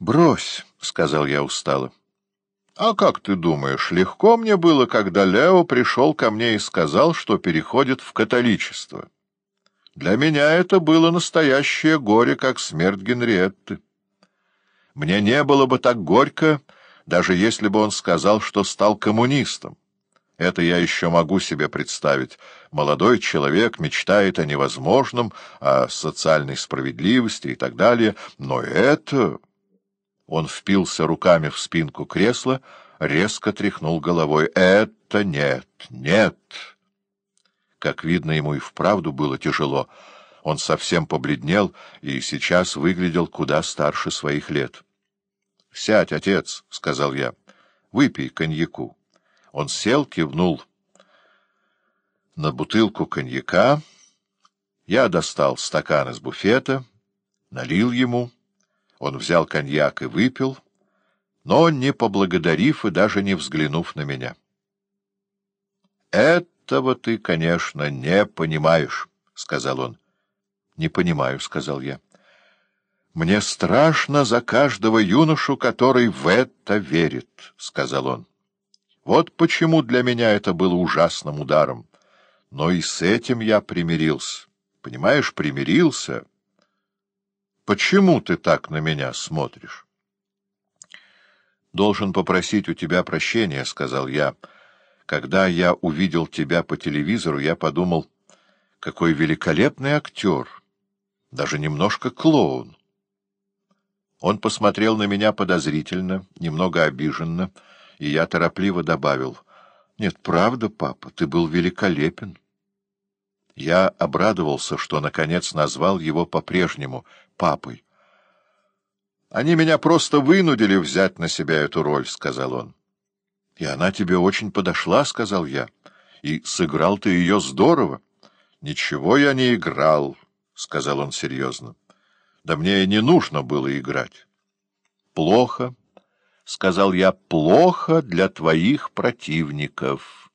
«Брось», — сказал я устало. «А как ты думаешь, легко мне было, когда Лео пришел ко мне и сказал, что переходит в католичество? Для меня это было настоящее горе, как смерть Генриетты. Мне не было бы так горько, даже если бы он сказал, что стал коммунистом. Это я еще могу себе представить. Молодой человек мечтает о невозможном, о социальной справедливости и так далее. Но это... Он впился руками в спинку кресла, резко тряхнул головой. «Это нет, нет!» Как видно, ему и вправду было тяжело. Он совсем побледнел и сейчас выглядел куда старше своих лет. — Сядь, отец, — сказал я, — выпей коньяку. Он сел, кивнул на бутылку коньяка. Я достал стакан из буфета, налил ему. Он взял коньяк и выпил, но не поблагодарив и даже не взглянув на меня. — Этого ты, конечно, не понимаешь, — сказал он. — Не понимаю, — сказал я. — Мне страшно за каждого юношу, который в это верит, — сказал он. Вот почему для меня это было ужасным ударом. Но и с этим я примирился. Понимаешь, примирился... Почему ты так на меня смотришь? — Должен попросить у тебя прощения, — сказал я. Когда я увидел тебя по телевизору, я подумал, какой великолепный актер, даже немножко клоун. Он посмотрел на меня подозрительно, немного обиженно, и я торопливо добавил, — Нет, правда, папа, ты был великолепен. Я обрадовался, что, наконец, назвал его по-прежнему папой. — Они меня просто вынудили взять на себя эту роль, — сказал он. — И она тебе очень подошла, — сказал я. — И сыграл ты ее здорово. — Ничего я не играл, — сказал он серьезно. — Да мне и не нужно было играть. — Плохо, — сказал я, — плохо для твоих противников.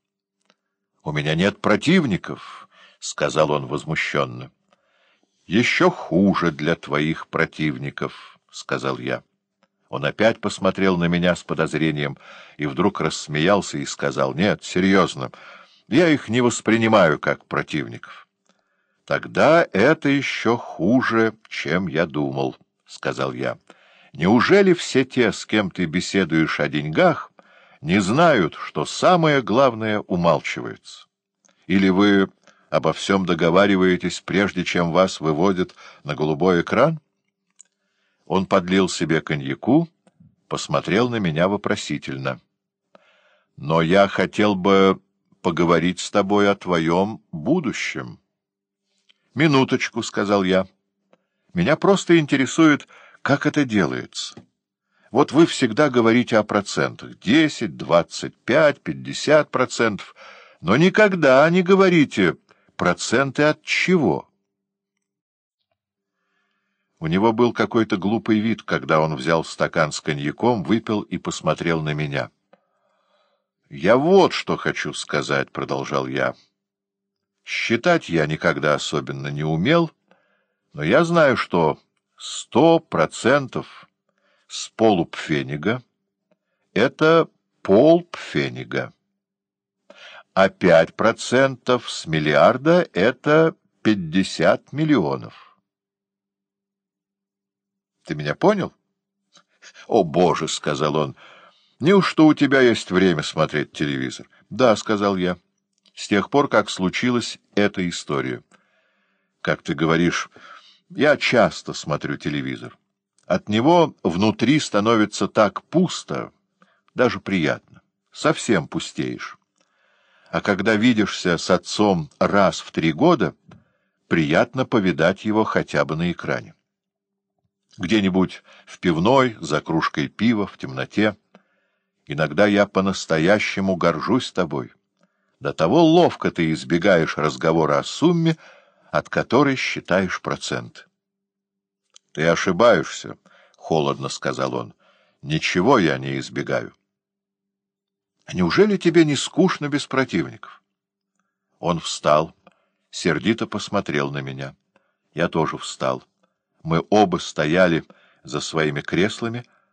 — У меня нет противников, —— сказал он возмущенно. — Еще хуже для твоих противников, — сказал я. Он опять посмотрел на меня с подозрением и вдруг рассмеялся и сказал, — Нет, серьезно, я их не воспринимаю как противников. — Тогда это еще хуже, чем я думал, — сказал я. — Неужели все те, с кем ты беседуешь о деньгах, не знают, что самое главное умалчивается? Или вы обо всем договариваетесь, прежде чем вас выводят на голубой экран? Он подлил себе коньяку, посмотрел на меня вопросительно. — Но я хотел бы поговорить с тобой о твоем будущем. — Минуточку, — сказал я. — Меня просто интересует, как это делается. Вот вы всегда говорите о процентах — десять, двадцать пять, пятьдесят процентов, но никогда не говорите Проценты от чего? У него был какой-то глупый вид, когда он взял стакан с коньяком, выпил и посмотрел на меня. — Я вот что хочу сказать, — продолжал я. Считать я никогда особенно не умел, но я знаю, что сто процентов с полупфенига — это полпфенига а пять процентов с миллиарда — это пятьдесят миллионов. Ты меня понял? — О, Боже! — сказал он. — Неужто у тебя есть время смотреть телевизор? — Да, — сказал я. — С тех пор, как случилась эта история. Как ты говоришь, я часто смотрю телевизор. От него внутри становится так пусто, даже приятно. Совсем пустеешь а когда видишься с отцом раз в три года, приятно повидать его хотя бы на экране. Где-нибудь в пивной, за кружкой пива, в темноте. Иногда я по-настоящему горжусь тобой. До того ловко ты избегаешь разговора о сумме, от которой считаешь процент. — Ты ошибаешься, — холодно сказал он. — Ничего я не избегаю. Неужели тебе не скучно без противников? Он встал, сердито посмотрел на меня. Я тоже встал. Мы оба стояли за своими креслами,